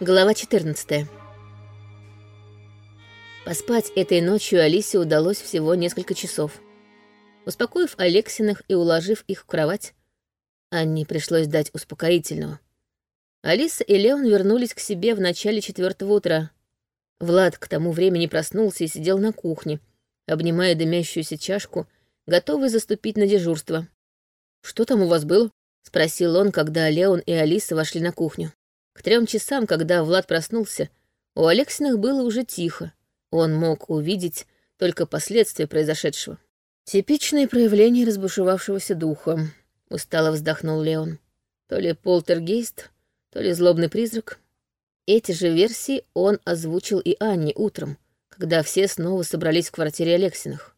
Глава 14. Поспать этой ночью Алисе удалось всего несколько часов. Успокоив Алексиных и уложив их в кровать, Анне пришлось дать успокоительного. Алиса и Леон вернулись к себе в начале четвертого утра. Влад к тому времени проснулся и сидел на кухне, обнимая дымящуюся чашку, готовый заступить на дежурство. «Что там у вас было?» — спросил он, когда Леон и Алиса вошли на кухню. К трем часам, когда Влад проснулся, у Алексиных было уже тихо. Он мог увидеть только последствия произошедшего. «Типичное проявление разбушевавшегося духа», — устало вздохнул Леон. «То ли полтергейст, то ли злобный призрак». Эти же версии он озвучил и Анне утром, когда все снова собрались в квартире Алексиных.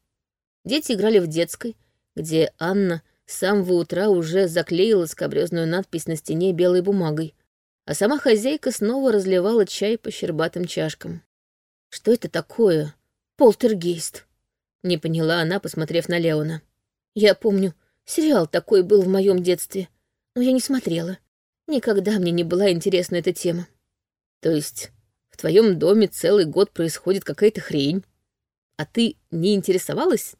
Дети играли в детской, где Анна с самого утра уже заклеила скобрёзную надпись на стене белой бумагой, а сама хозяйка снова разливала чай по щербатым чашкам. «Что это такое? Полтергейст?» — не поняла она, посмотрев на Леона. «Я помню, сериал такой был в моем детстве, но я не смотрела. Никогда мне не была интересна эта тема». «То есть в твоем доме целый год происходит какая-то хрень, а ты не интересовалась?»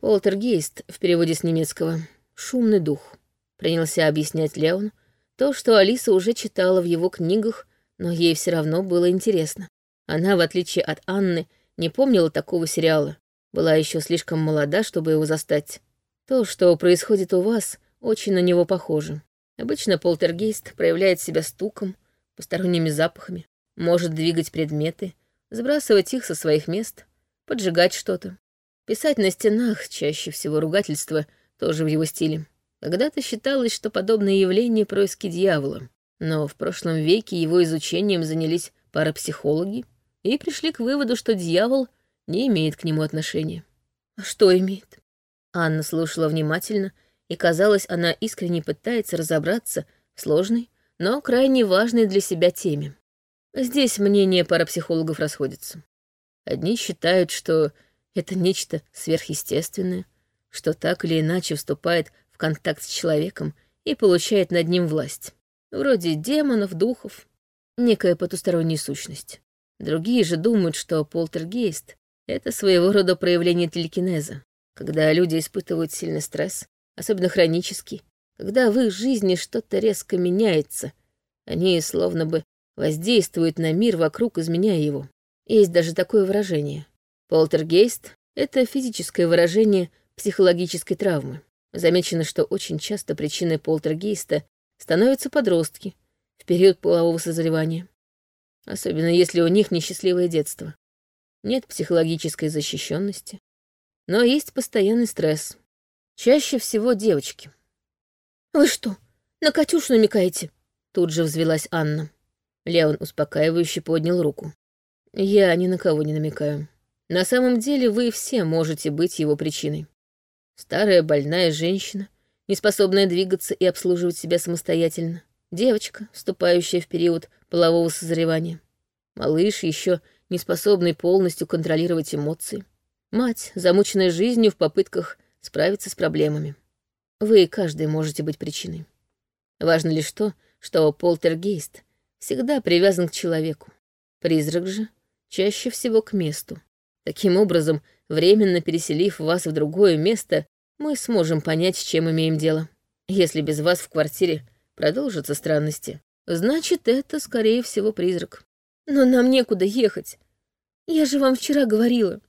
«Полтергейст» в переводе с немецкого «шумный дух», — принялся объяснять Леон, то, что Алиса уже читала в его книгах, но ей все равно было интересно. Она, в отличие от Анны, не помнила такого сериала, была еще слишком молода, чтобы его застать. То, что происходит у вас, очень на него похоже. Обычно полтергейст проявляет себя стуком, посторонними запахами, может двигать предметы, сбрасывать их со своих мест, поджигать что-то. Писать на стенах, чаще всего ругательства, тоже в его стиле. Когда-то считалось, что подобные явления — происки дьявола, но в прошлом веке его изучением занялись парапсихологи и пришли к выводу, что дьявол не имеет к нему отношения. А что имеет? Анна слушала внимательно, и, казалось, она искренне пытается разобраться в сложной, но крайне важной для себя теме. Здесь мнения парапсихологов расходятся. Одни считают, что это нечто сверхъестественное, что так или иначе вступает контакт с человеком и получает над ним власть. Вроде демонов, духов, некая потусторонняя сущность. Другие же думают, что полтергейст — это своего рода проявление телекинеза, когда люди испытывают сильный стресс, особенно хронический, когда в их жизни что-то резко меняется, они словно бы воздействуют на мир вокруг, изменяя его. Есть даже такое выражение. Полтергейст — это физическое выражение психологической травмы. Замечено, что очень часто причиной полтергейста становятся подростки в период полового созревания. Особенно если у них несчастливое детство. Нет психологической защищенности, но есть постоянный стресс. Чаще всего девочки. «Вы что, на Катюшу намекаете?» Тут же взвелась Анна. Леон успокаивающе поднял руку. «Я ни на кого не намекаю. На самом деле вы все можете быть его причиной. Старая больная женщина, не способная двигаться и обслуживать себя самостоятельно. Девочка, вступающая в период полового созревания. Малыш, еще не способный полностью контролировать эмоции. Мать, замученная жизнью в попытках справиться с проблемами. Вы каждый можете быть причиной. Важно лишь то, что полтергейст всегда привязан к человеку. Призрак же чаще всего к месту. Таким образом, временно переселив вас в другое место, мы сможем понять, с чем имеем дело. Если без вас в квартире продолжатся странности, значит, это, скорее всего, призрак. Но нам некуда ехать. Я же вам вчера говорила.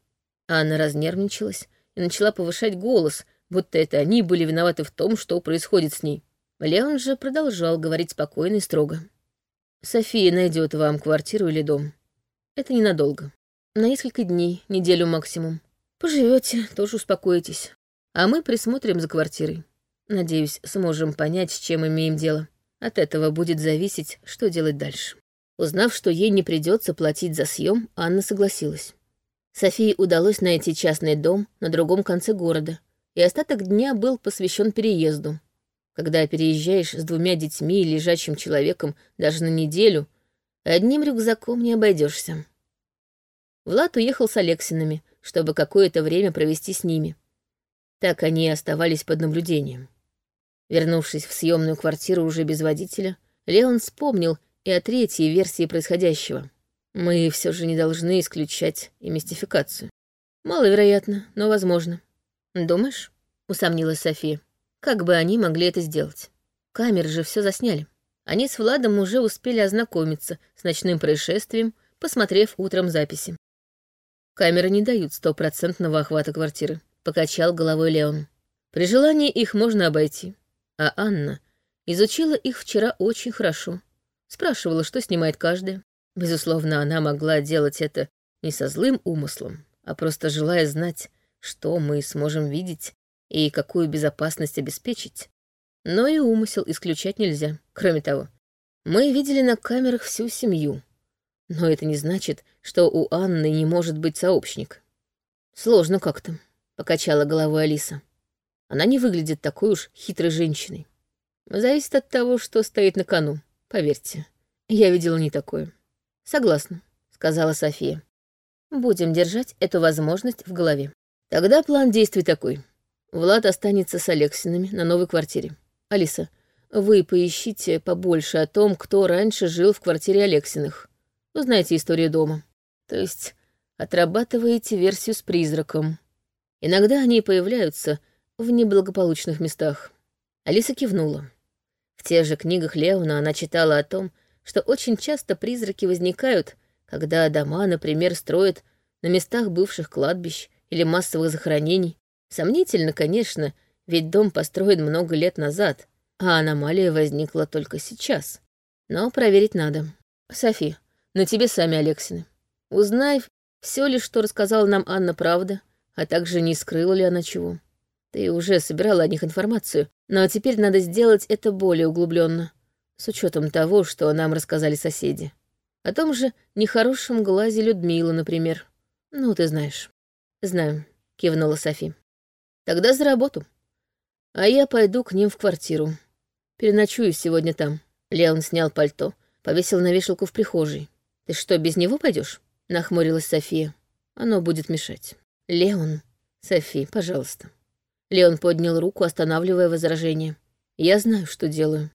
Анна разнервничалась и начала повышать голос, будто это они были виноваты в том, что происходит с ней. Леон же продолжал говорить спокойно и строго. «София найдет вам квартиру или дом. Это ненадолго. На несколько дней, неделю максимум. Поживете, тоже успокоитесь. А мы присмотрим за квартирой. Надеюсь, сможем понять, с чем имеем дело. От этого будет зависеть, что делать дальше. Узнав, что ей не придется платить за съем, Анна согласилась. Софии удалось найти частный дом на другом конце города, и остаток дня был посвящен переезду. Когда переезжаешь с двумя детьми и лежачим человеком даже на неделю, одним рюкзаком не обойдешься. Влад уехал с Алексинами, чтобы какое-то время провести с ними. Так они и оставались под наблюдением. Вернувшись в съемную квартиру уже без водителя, Леон вспомнил и о третьей версии происходящего. Мы все же не должны исключать и мистификацию. Маловероятно, но возможно. Думаешь? Усомнилась София. Как бы они могли это сделать? Камеры же все засняли. Они с Владом уже успели ознакомиться с ночным происшествием, посмотрев утром записи. Камеры не дают стопроцентного охвата квартиры, покачал головой Леон. При желании их можно обойти. А Анна изучила их вчера очень хорошо. Спрашивала, что снимает каждая. Безусловно, она могла делать это не со злым умыслом, а просто желая знать, что мы сможем видеть и какую безопасность обеспечить. Но и умысел исключать нельзя. Кроме того, мы видели на камерах всю семью. Но это не значит, что у Анны не может быть сообщник. Сложно как-то, покачала головой Алиса. Она не выглядит такой уж хитрой женщиной. Зависит от того, что стоит на кону, поверьте. Я видела не такое. Согласна, сказала София. Будем держать эту возможность в голове. Тогда план действий такой. Влад останется с Алексинами на новой квартире. Алиса, вы поищите побольше о том, кто раньше жил в квартире Алексиных. Узнаете историю дома. То есть отрабатываете версию с призраком. Иногда они появляются в неблагополучных местах. Алиса кивнула. В тех же книгах Леона она читала о том, что очень часто призраки возникают, когда дома, например, строят на местах бывших кладбищ или массовых захоронений. Сомнительно, конечно, ведь дом построен много лет назад, а аномалия возникла только сейчас. Но проверить надо. Софи, на тебе сами Алексины. Узнай, все ли, что рассказала нам Анна, правда, а также не скрыла ли она чего. Ты уже собирала о них информацию, но теперь надо сделать это более углубленно, с учетом того, что нам рассказали соседи. О том же нехорошем глазе Людмилы, например. Ну, ты знаешь. Знаю, кивнула Софи. Тогда за работу. А я пойду к ним в квартиру. Переночую сегодня там. Леон снял пальто, повесил на вешалку в прихожей. Ты что, без него пойдешь? Нахмурилась София. Оно будет мешать. Леон, Софи, пожалуйста. Леон поднял руку, останавливая возражение. Я знаю, что делаю.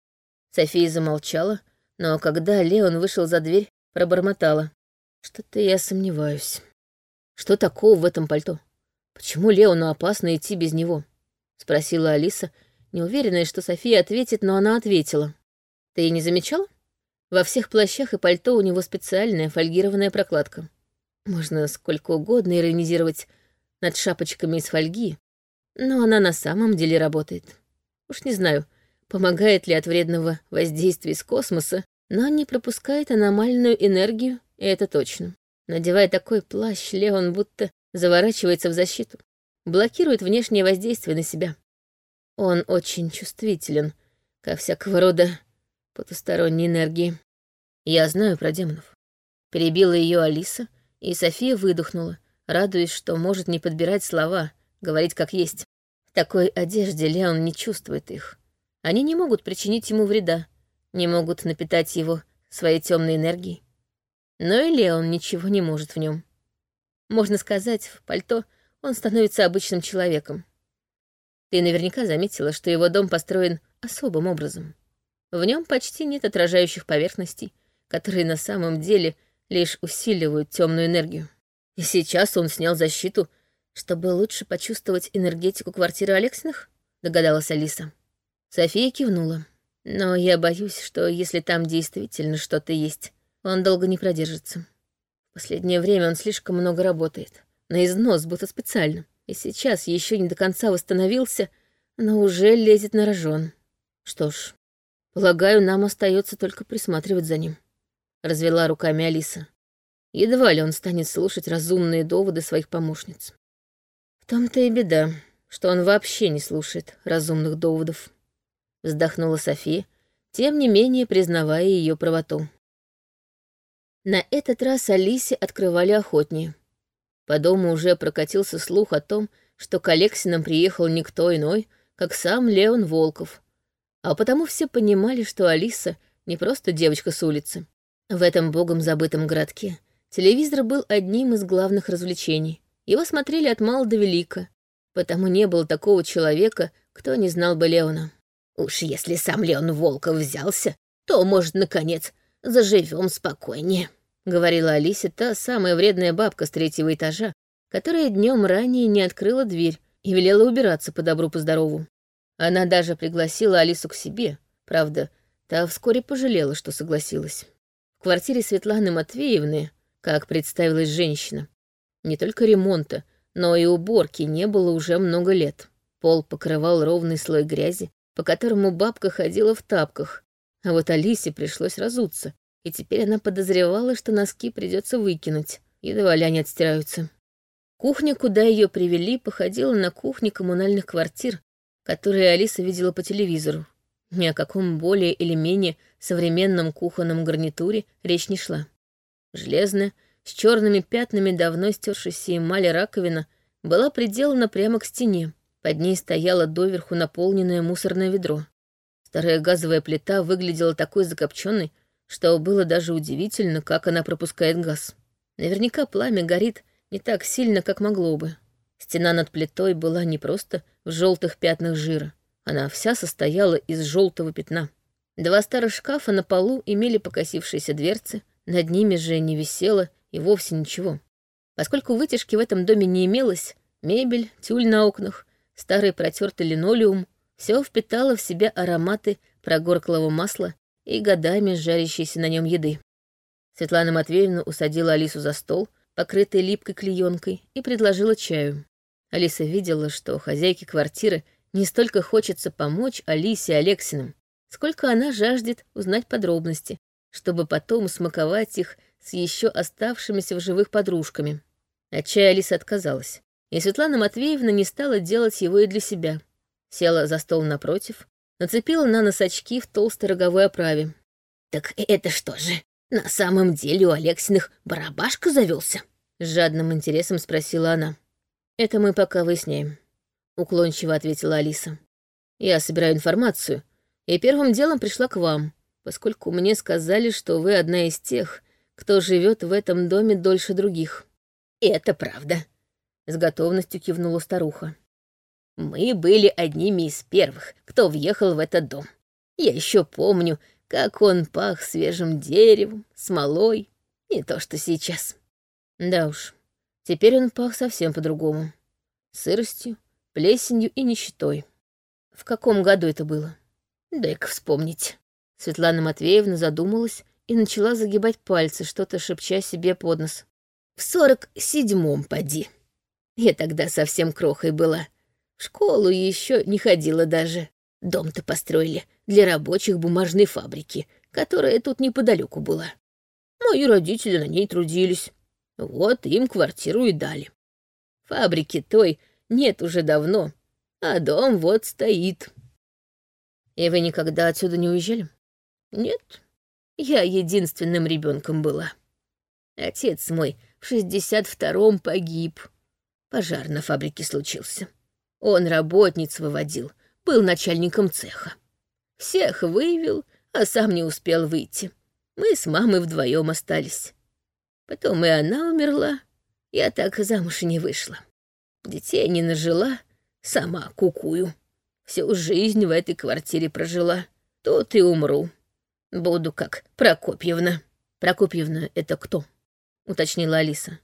София замолчала, но когда Леон вышел за дверь, пробормотала. Что-то я сомневаюсь. Что такого в этом пальто? Почему Леону опасно идти без него? — спросила Алиса, неуверенная, что София ответит, но она ответила. «Ты не замечал? Во всех плащах и пальто у него специальная фольгированная прокладка. Можно сколько угодно иронизировать над шапочками из фольги, но она на самом деле работает. Уж не знаю, помогает ли от вредного воздействия из космоса, но не пропускает аномальную энергию, и это точно. Надевая такой плащ, Леон будто заворачивается в защиту блокирует внешнее воздействие на себя. Он очень чувствителен ко всякого рода потусторонней энергии. Я знаю про демонов. Перебила ее Алиса, и София выдохнула, радуясь, что может не подбирать слова, говорить как есть. В такой одежде Леон не чувствует их. Они не могут причинить ему вреда, не могут напитать его своей темной энергией. Но и Леон ничего не может в нем. Можно сказать, в пальто — он становится обычным человеком. Ты наверняка заметила, что его дом построен особым образом. В нем почти нет отражающих поверхностей, которые на самом деле лишь усиливают темную энергию. И сейчас он снял защиту, чтобы лучше почувствовать энергетику квартиры Алексиных, догадалась Алиса. София кивнула. Но я боюсь, что если там действительно что-то есть, он долго не продержится. В последнее время он слишком много работает на износ, будто специально. И сейчас еще не до конца восстановился, но уже лезет на рожон. Что ж, полагаю, нам остается только присматривать за ним. Развела руками Алиса. Едва ли он станет слушать разумные доводы своих помощниц. В том-то и беда, что он вообще не слушает разумных доводов. Вздохнула София, тем не менее признавая ее правоту. На этот раз Алисе открывали охотнее. По дому уже прокатился слух о том, что к Алексинам приехал никто иной, как сам Леон Волков. А потому все понимали, что Алиса не просто девочка с улицы. В этом богом забытом городке телевизор был одним из главных развлечений. Его смотрели от мала до велика, потому не было такого человека, кто не знал бы Леона. Уж если сам Леон Волков взялся, то, может, наконец, заживем спокойнее», — говорила Алисе та самая вредная бабка с третьего этажа, которая днем ранее не открыла дверь и велела убираться по добру по. Она даже пригласила Алису к себе, правда, та вскоре пожалела, что согласилась. В квартире Светланы Матвеевны, как представилась женщина, не только ремонта, но и уборки не было уже много лет. Пол покрывал ровный слой грязи, по которому бабка ходила в тапках, а вот Алисе пришлось разуться, и теперь она подозревала, что носки придется выкинуть, едва ли они отстираются. Кухня, куда ее привели, походила на кухни коммунальных квартир, которые Алиса видела по телевизору. Ни о каком более или менее современном кухонном гарнитуре речь не шла. Железная, с черными пятнами давно стершейся эмали раковина была приделана прямо к стене. Под ней стояло доверху наполненное мусорное ведро. Старая газовая плита выглядела такой закопченной, что было даже удивительно, как она пропускает газ. Наверняка пламя горит не так сильно, как могло бы. Стена над плитой была не просто в желтых пятнах жира. Она вся состояла из желтого пятна. Два старых шкафа на полу имели покосившиеся дверцы, над ними же не висело и вовсе ничего. Поскольку вытяжки в этом доме не имелось, мебель, тюль на окнах, старый протертый линолеум, все впитало в себя ароматы прогорклого масла и годами жарящейся на нем еды. Светлана Матвеевна усадила Алису за стол, покрытой липкой клеенкой, и предложила чаю. Алиса видела, что хозяйке квартиры не столько хочется помочь Алисе Алексиным, сколько она жаждет узнать подробности, чтобы потом смаковать их с еще оставшимися в живых подружками. От чая Алиса отказалась, и Светлана Матвеевна не стала делать его и для себя. Села за стол напротив, нацепила на нос очки в толстой роговой оправе. «Так это что же, «На самом деле у Алексиных барабашка завелся? С жадным интересом спросила она. «Это мы пока выясняем», — уклончиво ответила Алиса. «Я собираю информацию, и первым делом пришла к вам, поскольку мне сказали, что вы одна из тех, кто живет в этом доме дольше других». «Это правда», — с готовностью кивнула старуха. «Мы были одними из первых, кто въехал в этот дом. Я еще помню, как он пах свежим деревом, смолой, не то что сейчас. Да уж, теперь он пах совсем по-другому. Сыростью, плесенью и нищетой. В каком году это было? Дай-ка вспомнить. Светлана Матвеевна задумалась и начала загибать пальцы, что-то шепча себе под нос. В сорок седьмом поди. Я тогда совсем крохой была. В школу еще не ходила даже. Дом-то построили для рабочих бумажной фабрики, которая тут неподалеку была. Мои родители на ней трудились. Вот им квартиру и дали. Фабрики той нет уже давно, а дом вот стоит. И вы никогда отсюда не уезжали? Нет, я единственным ребенком была. Отец мой в шестьдесят втором погиб. Пожар на фабрике случился. Он работниц выводил — был начальником цеха. Всех вывел, а сам не успел выйти. Мы с мамой вдвоем остались. Потом и она умерла, я так замуж не вышла. Детей не нажила, сама кукую. Всю жизнь в этой квартире прожила. Тут и умру. Буду как Прокопьевна. Прокопьевна — это кто? Уточнила Алиса.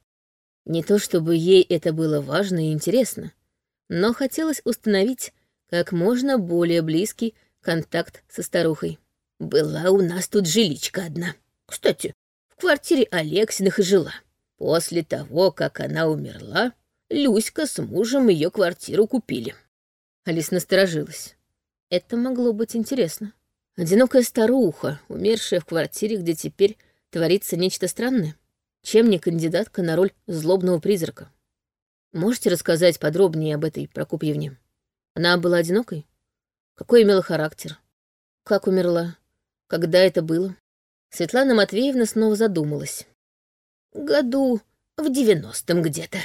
Не то чтобы ей это было важно и интересно, но хотелось установить, как можно более близкий контакт со старухой. Была у нас тут жиличка одна. Кстати, квартире Алексиных и жила. После того, как она умерла, Люська с мужем ее квартиру купили. Алис насторожилась. Это могло быть интересно. Одинокая старуха, умершая в квартире, где теперь творится нечто странное. Чем не кандидатка на роль злобного призрака? Можете рассказать подробнее об этой Прокопьевне? Она была одинокой? Какой имела характер? Как умерла? Когда это было? Светлана Матвеевна снова задумалась. Году в девяностом где-то.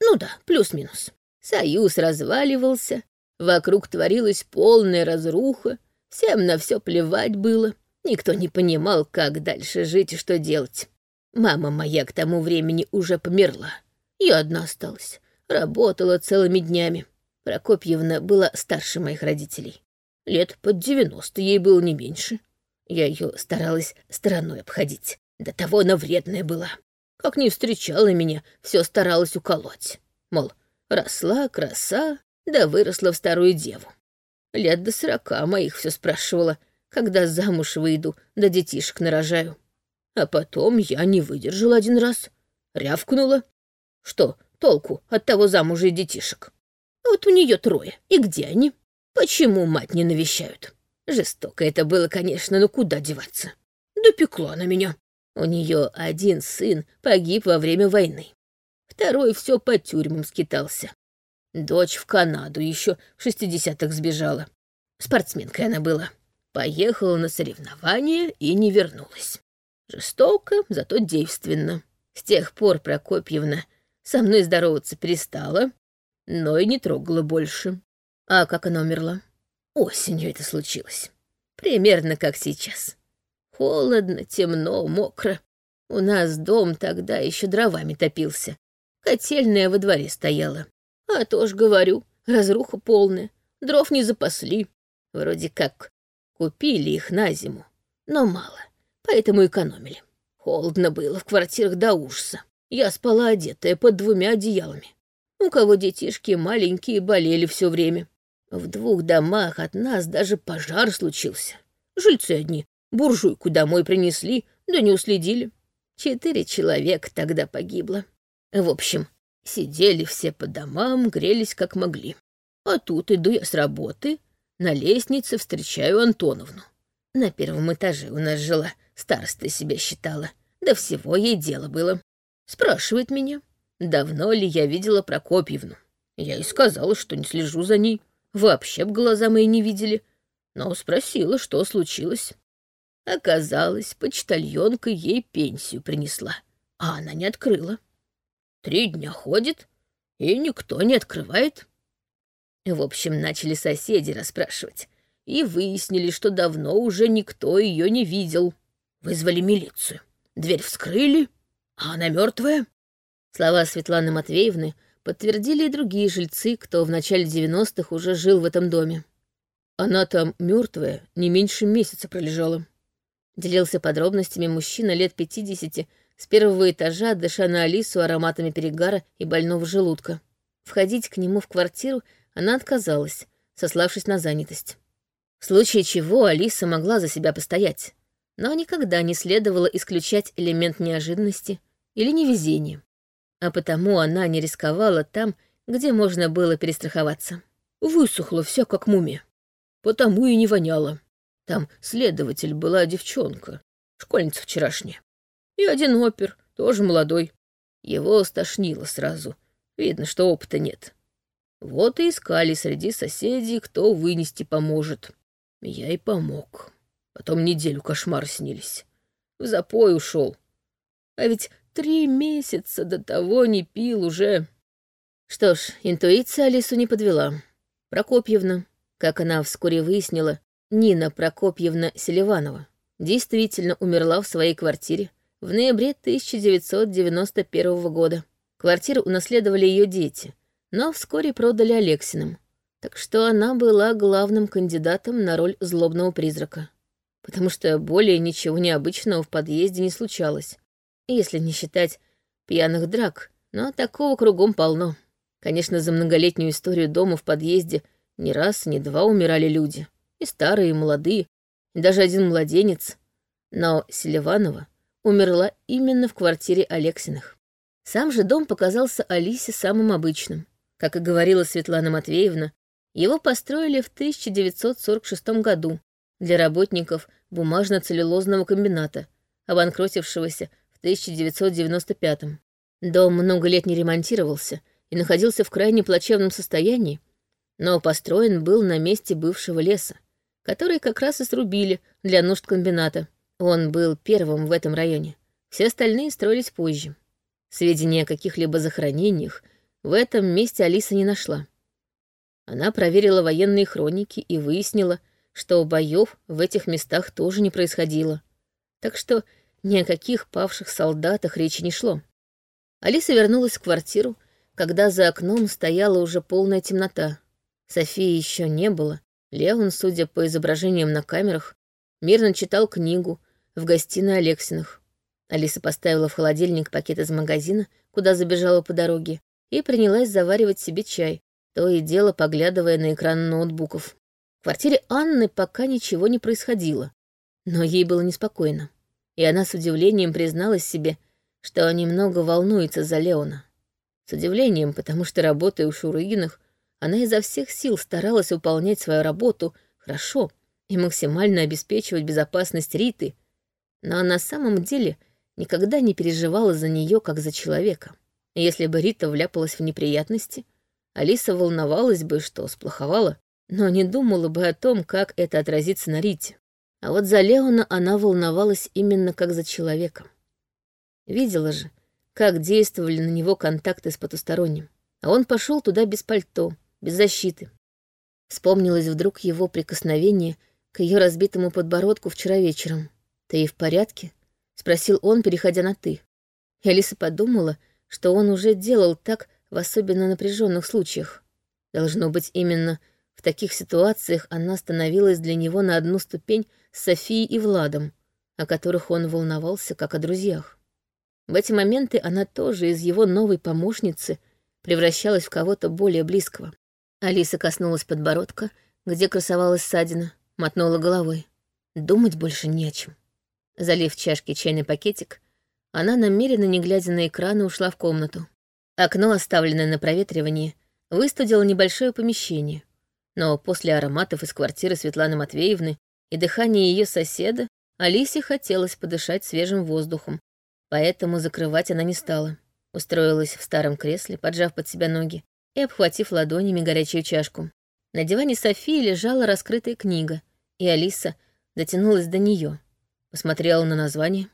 Ну да, плюс-минус. Союз разваливался, вокруг творилась полная разруха, всем на все плевать было. Никто не понимал, как дальше жить и что делать. Мама моя к тому времени уже померла. Я одна осталась. Работала целыми днями. Прокопьевна была старше моих родителей. Лет под девяносто ей было не меньше. Я ее старалась стороной обходить. До того она вредная была. Как не встречала меня, все старалась уколоть. Мол, росла краса, да выросла в старую деву. Лет до сорока моих все спрашивала, когда замуж выйду, да детишек нарожаю. А потом я не выдержала один раз, рявкнула. Что толку от того замужа и детишек? Вот у нее трое, и где они? Почему мать не навещают? Жестоко это было, конечно, но куда деваться? Допекло на меня. У нее один сын погиб во время войны. Второй все по тюрьмам скитался. Дочь в Канаду еще в шестидесятых сбежала. Спортсменкой она была. Поехала на соревнования и не вернулась. Жестоко, зато девственно. С тех пор Прокопьевна со мной здороваться перестала, но и не трогала больше. А как она умерла? Осенью это случилось. Примерно как сейчас. Холодно, темно, мокро. У нас дом тогда еще дровами топился. Котельная во дворе стояла. А то ж говорю, разруха полная. Дров не запасли. Вроде как купили их на зиму, но мало, поэтому экономили. Холодно было в квартирах до ужаса. Я спала одетая под двумя одеялами. У кого детишки маленькие болели все время. В двух домах от нас даже пожар случился. Жильцы одни буржуйку домой принесли, да не уследили. Четыре человека тогда погибло. В общем, сидели все по домам, грелись как могли. А тут иду я с работы, на лестнице встречаю Антоновну. На первом этаже у нас жила, староста себя считала. Да всего ей дело было. Спрашивает меня, давно ли я видела Прокопьевну. Я и сказала, что не слежу за ней. Вообще б глаза мои не видели. Но спросила, что случилось. Оказалось, почтальонка ей пенсию принесла, а она не открыла. Три дня ходит, и никто не открывает. В общем, начали соседи расспрашивать, и выяснили, что давно уже никто ее не видел. Вызвали милицию. Дверь вскрыли, а она мертвая. Слова Светланы Матвеевны подтвердили и другие жильцы, кто в начале 90-х уже жил в этом доме. Она там мертвая, не меньше месяца пролежала. Делился подробностями мужчина лет 50 с первого этажа, дыша на Алису ароматами перегара и больного желудка. Входить к нему в квартиру она отказалась, сославшись на занятость. В случае чего Алиса могла за себя постоять, но никогда не следовало исключать элемент неожиданности или невезения а потому она не рисковала там, где можно было перестраховаться. Высохла вся как мумия, потому и не воняла. Там следователь была девчонка, школьница вчерашняя. И один опер, тоже молодой. Его стошнило сразу. Видно, что опыта нет. Вот и искали среди соседей, кто вынести поможет. Я и помог. Потом неделю кошмар снились. В запой ушел. А ведь Три месяца до того не пил уже. Что ж, интуиция Алису не подвела. Прокопьевна, как она вскоре выяснила, Нина Прокопьевна Селиванова, действительно умерла в своей квартире в ноябре 1991 года. Квартиру унаследовали ее дети, но вскоре продали Алексиным. Так что она была главным кандидатом на роль злобного призрака. Потому что более ничего необычного в подъезде не случалось если не считать пьяных драк, но такого кругом полно. Конечно, за многолетнюю историю дома в подъезде ни раз, ни два умирали люди. И старые, и молодые, и даже один младенец. Но Селиванова умерла именно в квартире Алексиных. Сам же дом показался Алисе самым обычным. Как и говорила Светлана Матвеевна, его построили в 1946 году для работников бумажно-целлюлозного комбината, обанкротившегося в 1995-м. Дом много лет не ремонтировался и находился в крайне плачевном состоянии, но построен был на месте бывшего леса, который как раз и срубили для нужд комбината. Он был первым в этом районе. Все остальные строились позже. Сведения о каких-либо захоронениях в этом месте Алиса не нашла. Она проверила военные хроники и выяснила, что боев в этих местах тоже не происходило. Так что ни о каких павших солдатах речи не шло. Алиса вернулась в квартиру, когда за окном стояла уже полная темнота. Софии еще не было. Леон, судя по изображениям на камерах, мирно читал книгу в гостиной Алексиных. Алиса поставила в холодильник пакет из магазина, куда забежала по дороге, и принялась заваривать себе чай, то и дело поглядывая на экран ноутбуков. В квартире Анны пока ничего не происходило, но ей было неспокойно, и она с удивлением призналась себе, что немного волнуется за Леона. С удивлением, потому что, работая у Шурыгиных, она изо всех сил старалась выполнять свою работу хорошо и максимально обеспечивать безопасность Риты, но на самом деле никогда не переживала за нее как за человека. Если бы Рита вляпалась в неприятности, Алиса волновалась бы, что сплоховала, но не думала бы о том, как это отразится на Рите. А вот за Леона она волновалась именно как за человека. Видела же, как действовали на него контакты с потусторонним. А он пошел туда без пальто, без защиты. Вспомнилось вдруг его прикосновение к ее разбитому подбородку вчера вечером. «Ты и в порядке?» — спросил он, переходя на «ты». И Алиса подумала, что он уже делал так в особенно напряженных случаях. Должно быть, именно в таких ситуациях она становилась для него на одну ступень с Софией и Владом, о которых он волновался как о друзьях. В эти моменты она тоже из его новой помощницы превращалась в кого-то более близкого. Алиса коснулась подбородка, где красовалась ссадина, мотнула головой. Думать больше не о чем. Залив чашки чайный пакетик, она намеренно, не глядя на экраны, ушла в комнату. Окно, оставленное на проветривание, выстудило небольшое помещение. Но после ароматов из квартиры Светланы Матвеевны и дыхания ее соседа Алисе хотелось подышать свежим воздухом, поэтому закрывать она не стала. Устроилась в старом кресле, поджав под себя ноги и обхватив ладонями горячую чашку. На диване Софии лежала раскрытая книга, и Алиса дотянулась до нее, посмотрела на название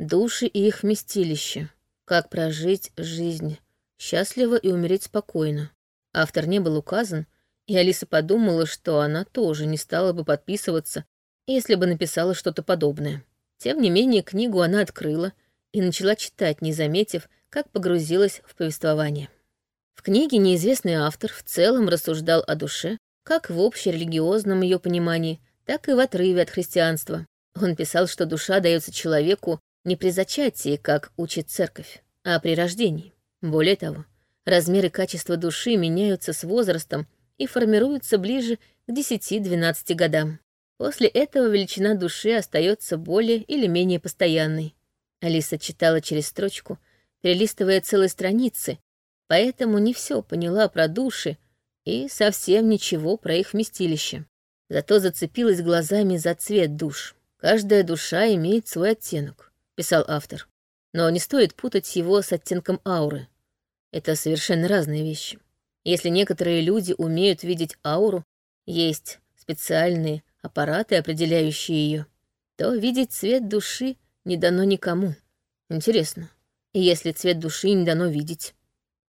«Души и их вместилище. Как прожить жизнь, счастливо и умереть спокойно». Автор не был указан, и Алиса подумала, что она тоже не стала бы подписываться, если бы написала что-то подобное. Тем не менее, книгу она открыла и начала читать, не заметив, как погрузилась в повествование. В книге неизвестный автор в целом рассуждал о душе, как в общерелигиозном ее понимании, так и в отрыве от христианства. Он писал, что душа дается человеку не при зачатии, как учит церковь, а при рождении. Более того, размеры качества души меняются с возрастом и формируются ближе к 10-12 годам. После этого величина души остается более или менее постоянной. Алиса читала через строчку, перелистывая целые страницы, поэтому не все поняла про души и совсем ничего про их вместилище. Зато зацепилась глазами за цвет душ. «Каждая душа имеет свой оттенок», — писал автор. «Но не стоит путать его с оттенком ауры. Это совершенно разные вещи. Если некоторые люди умеют видеть ауру, есть специальные аппараты, определяющие ее, то видеть цвет души не дано никому. Интересно, если цвет души не дано видеть,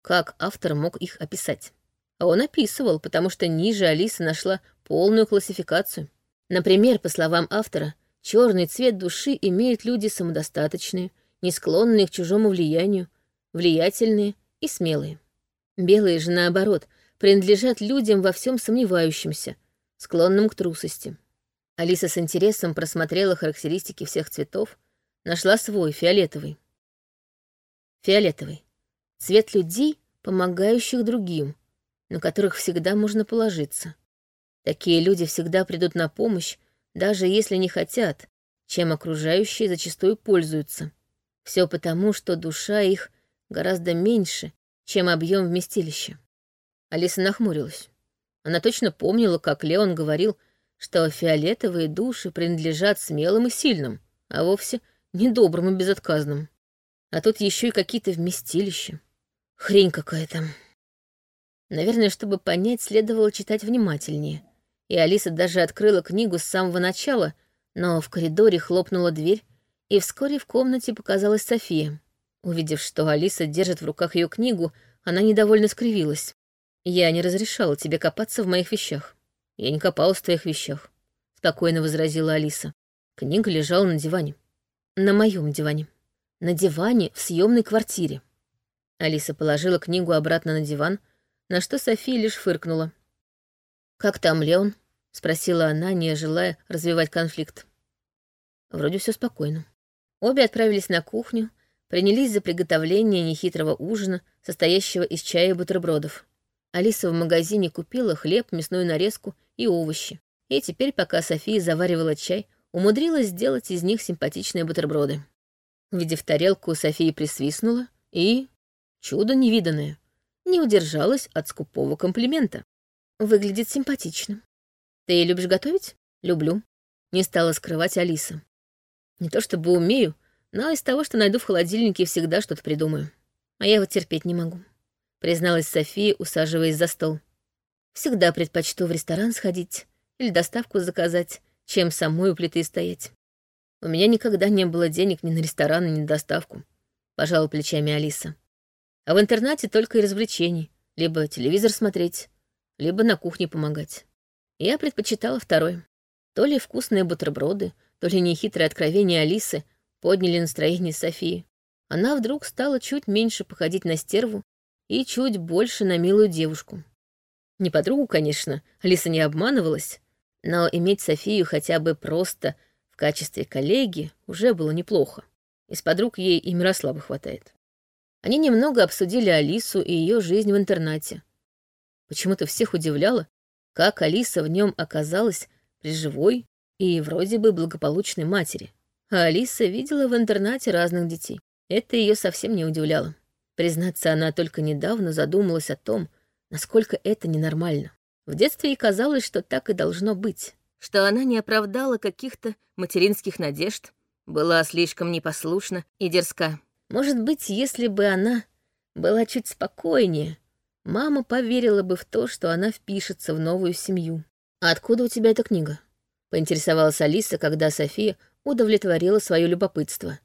как автор мог их описать? А он описывал, потому что ниже Алиса нашла полную классификацию. Например, по словам автора, черный цвет души имеют люди самодостаточные, не склонные к чужому влиянию, влиятельные и смелые. Белые же, наоборот, принадлежат людям во всем сомневающимся, склонным к трусости. Алиса с интересом просмотрела характеристики всех цветов, нашла свой, фиолетовый. Фиолетовый. Цвет людей, помогающих другим, на которых всегда можно положиться. Такие люди всегда придут на помощь, даже если не хотят, чем окружающие зачастую пользуются. Все потому, что душа их гораздо меньше, чем объем вместилища. Алиса нахмурилась. Она точно помнила, как Леон говорил, что фиолетовые души принадлежат смелым и сильным, а вовсе недобрым и безотказным. А тут еще и какие-то вместилища. Хрень какая-то. Наверное, чтобы понять, следовало читать внимательнее. И Алиса даже открыла книгу с самого начала, но в коридоре хлопнула дверь, и вскоре в комнате показалась София. Увидев, что Алиса держит в руках ее книгу, она недовольно скривилась. «Я не разрешала тебе копаться в моих вещах. Я не копалась в твоих вещах», — спокойно возразила Алиса. Книга лежала на диване. На моем диване. На диване в съемной квартире. Алиса положила книгу обратно на диван, на что София лишь фыркнула. «Как там Леон?» — спросила она, не желая развивать конфликт. Вроде все спокойно. Обе отправились на кухню, принялись за приготовление нехитрого ужина, состоящего из чая и бутербродов. Алиса в магазине купила хлеб, мясную нарезку и овощи. И теперь, пока София заваривала чай, умудрилась сделать из них симпатичные бутерброды. Увидев тарелку, София присвистнула и... Чудо невиданное. Не удержалась от скупого комплимента. Выглядит симпатично. Ты любишь готовить? Люблю. Не стала скрывать Алиса. Не то чтобы умею, но из того, что найду в холодильнике, всегда что-то придумаю. А я вот терпеть не могу. Призналась София, усаживаясь за стол. Всегда предпочту в ресторан сходить или доставку заказать, чем самой у плиты стоять. У меня никогда не было денег ни на ресторан, ни на доставку, пожала плечами Алиса. А в интернате только и развлечений, либо телевизор смотреть, либо на кухне помогать. Я предпочитала второе. То ли вкусные бутерброды, то ли нехитрое откровение Алисы подняли настроение Софии. Она вдруг стала чуть меньше походить на стерву и чуть больше на милую девушку. Не подругу, конечно, Алиса не обманывалась, но иметь Софию хотя бы просто в качестве коллеги уже было неплохо. Из подруг ей и Мирослава хватает. Они немного обсудили Алису и ее жизнь в интернате. Почему-то всех удивляло, как Алиса в нем оказалась при живой и вроде бы благополучной матери. А Алиса видела в интернате разных детей. Это ее совсем не удивляло. Признаться, она только недавно задумалась о том, насколько это ненормально. В детстве ей казалось, что так и должно быть, что она не оправдала каких-то материнских надежд, была слишком непослушна и дерзка. Может быть, если бы она была чуть спокойнее, мама поверила бы в то, что она впишется в новую семью. «А откуда у тебя эта книга?» — поинтересовалась Алиса, когда София удовлетворила свое любопытство.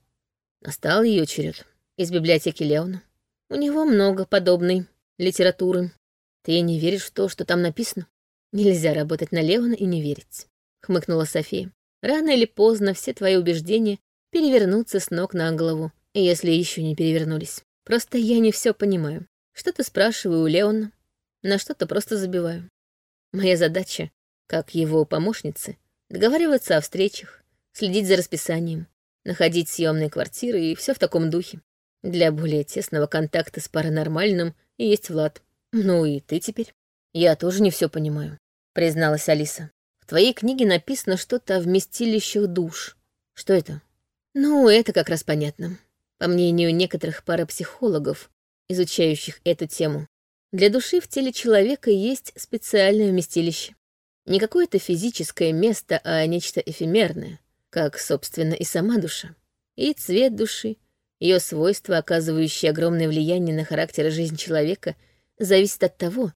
Настал ее черед. Из библиотеки Леона. У него много подобной литературы. Ты не веришь в то, что там написано? Нельзя работать на Леона и не верить, хмыкнула София. Рано или поздно все твои убеждения перевернутся с ног на голову, если еще не перевернулись. Просто я не все понимаю. Что-то спрашиваю у Леона, на что-то просто забиваю. Моя задача, как его помощницы, договариваться о встречах, следить за расписанием, находить съемные квартиры и все в таком духе. Для более тесного контакта с паранормальным есть Влад. Ну и ты теперь. Я тоже не все понимаю, призналась Алиса. В твоей книге написано что-то о вместилищах душ. Что это? Ну, это как раз понятно. По мнению некоторых парапсихологов, изучающих эту тему, для души в теле человека есть специальное вместилище. Не какое-то физическое место, а нечто эфемерное, как, собственно, и сама душа. И цвет души, ее свойства, оказывающие огромное влияние на характер и жизнь человека, зависит от того,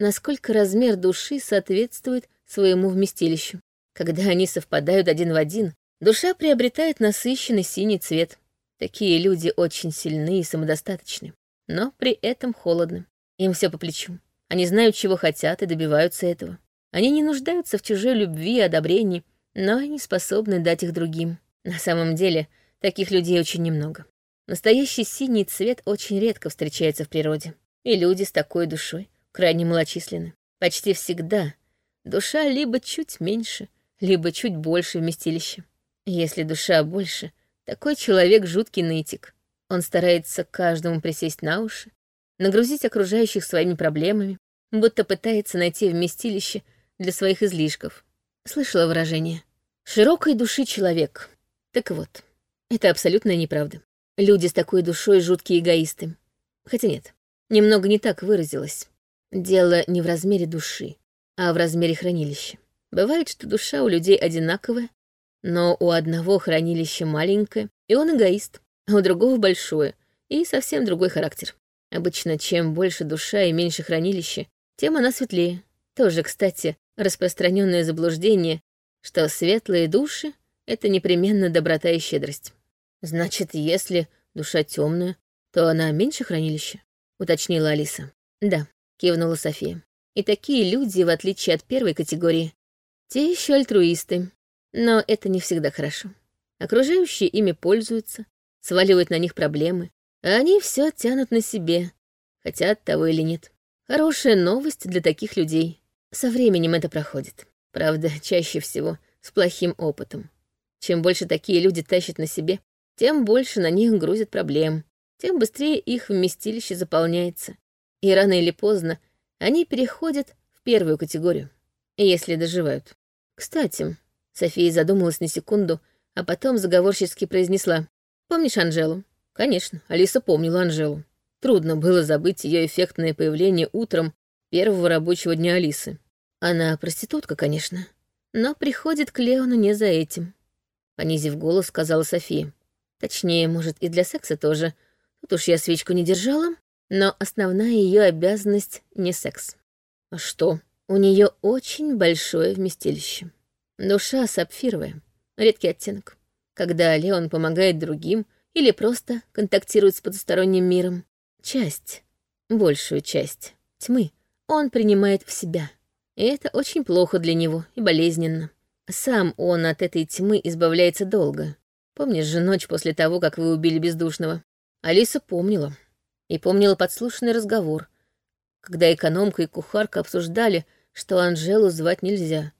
насколько размер души соответствует своему вместилищу. Когда они совпадают один в один, душа приобретает насыщенный синий цвет. Такие люди очень сильны и самодостаточны, но при этом холодны. Им все по плечу. Они знают, чего хотят, и добиваются этого. Они не нуждаются в чужой любви и одобрении, но они способны дать их другим. На самом деле, таких людей очень немного. Настоящий синий цвет очень редко встречается в природе. И люди с такой душой крайне малочисленны. Почти всегда душа либо чуть меньше, либо чуть больше вместилища. Если душа больше, такой человек жуткий нытик. Он старается каждому присесть на уши, нагрузить окружающих своими проблемами, будто пытается найти вместилище для своих излишков. Слышала выражение «широкой души человек». Так вот, это абсолютная неправда. Люди с такой душой жуткие эгоисты. Хотя нет, немного не так выразилась. Дело не в размере души, а в размере хранилища. Бывает, что душа у людей одинаковая, но у одного хранилище маленькое, и он эгоист, а у другого большое, и совсем другой характер. Обычно, чем больше душа и меньше хранилище, тем она светлее. Тоже, кстати, распространенное заблуждение, что светлые души — это непременно доброта и щедрость. Значит, если душа темная, то она меньше хранилища, уточнила Алиса. Да, кивнула София. И такие люди, в отличие от первой категории, те еще альтруисты. Но это не всегда хорошо. Окружающие ими пользуются, сваливают на них проблемы, а они все тянут на себе, хотят того или нет. Хорошая новость для таких людей. Со временем это проходит. Правда, чаще всего с плохим опытом. Чем больше такие люди тащат на себе, тем больше на них грузят проблем, тем быстрее их вместилище заполняется. И рано или поздно они переходят в первую категорию, если доживают. Кстати, София задумалась на секунду, а потом заговорчески произнесла. «Помнишь Анжелу?» Конечно, Алиса помнила Анжелу. Трудно было забыть ее эффектное появление утром первого рабочего дня Алисы. Она проститутка, конечно, но приходит к Леону не за этим. Понизив голос, сказала София. Точнее, может, и для секса тоже. Тут уж я свечку не держала, но основная ее обязанность не секс. А что? У нее очень большое вместилище. Душа сапфировая, редкий оттенок. Когда Леон помогает другим или просто контактирует с потусторонним миром, часть, большую часть тьмы он принимает в себя. И это очень плохо для него и болезненно. Сам он от этой тьмы избавляется долго. Помнишь же ночь после того, как вы убили бездушного? Алиса помнила. И помнила подслушанный разговор, когда экономка и кухарка обсуждали, что Анжелу звать нельзя.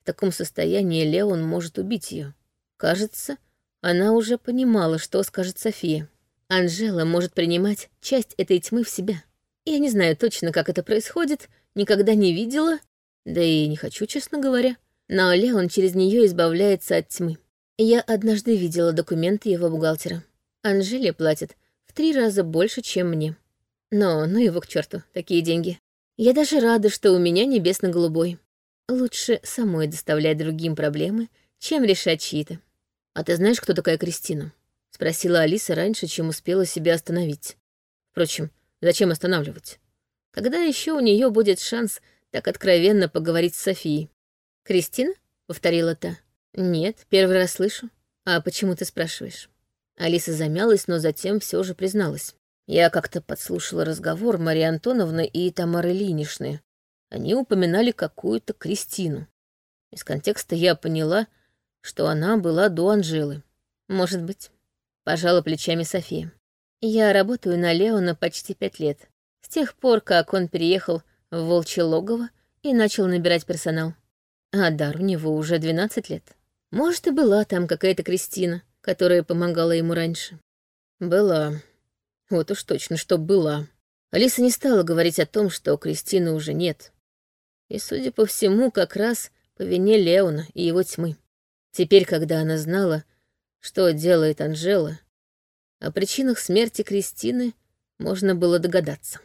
В таком состоянии Леон может убить ее. Кажется, она уже понимала, что скажет София. Анжела может принимать часть этой тьмы в себя. Я не знаю точно, как это происходит, никогда не видела, да и не хочу, честно говоря. Но Леон через нее избавляется от тьмы. Я однажды видела документы его бухгалтера. Анжеле платят в три раза больше, чем мне. Но ну его к черту, такие деньги. Я даже рада, что у меня небесно-голубой. Лучше самой доставлять другим проблемы, чем решать чьи-то. «А ты знаешь, кто такая Кристина?» — спросила Алиса раньше, чем успела себя остановить. Впрочем, зачем останавливать? Когда еще у нее будет шанс так откровенно поговорить с Софией? «Кристина?» — повторила та. «Нет, первый раз слышу. А почему ты спрашиваешь?» Алиса замялась, но затем все же призналась. Я как-то подслушала разговор Марии Антоновны и Тамары Ильиничны. Они упоминали какую-то Кристину. Из контекста я поняла, что она была до Анжелы. Может быть. Пожала плечами София. Я работаю на Леона почти пять лет. С тех пор, как он переехал в Волчье логово и начал набирать персонал. А дар у него уже 12 лет. Может, и была там какая-то Кристина, которая помогала ему раньше. Была. Вот уж точно, что была. Алиса не стала говорить о том, что Кристины уже нет. И, судя по всему, как раз по вине Леона и его тьмы. Теперь, когда она знала, что делает Анжела, о причинах смерти Кристины можно было догадаться.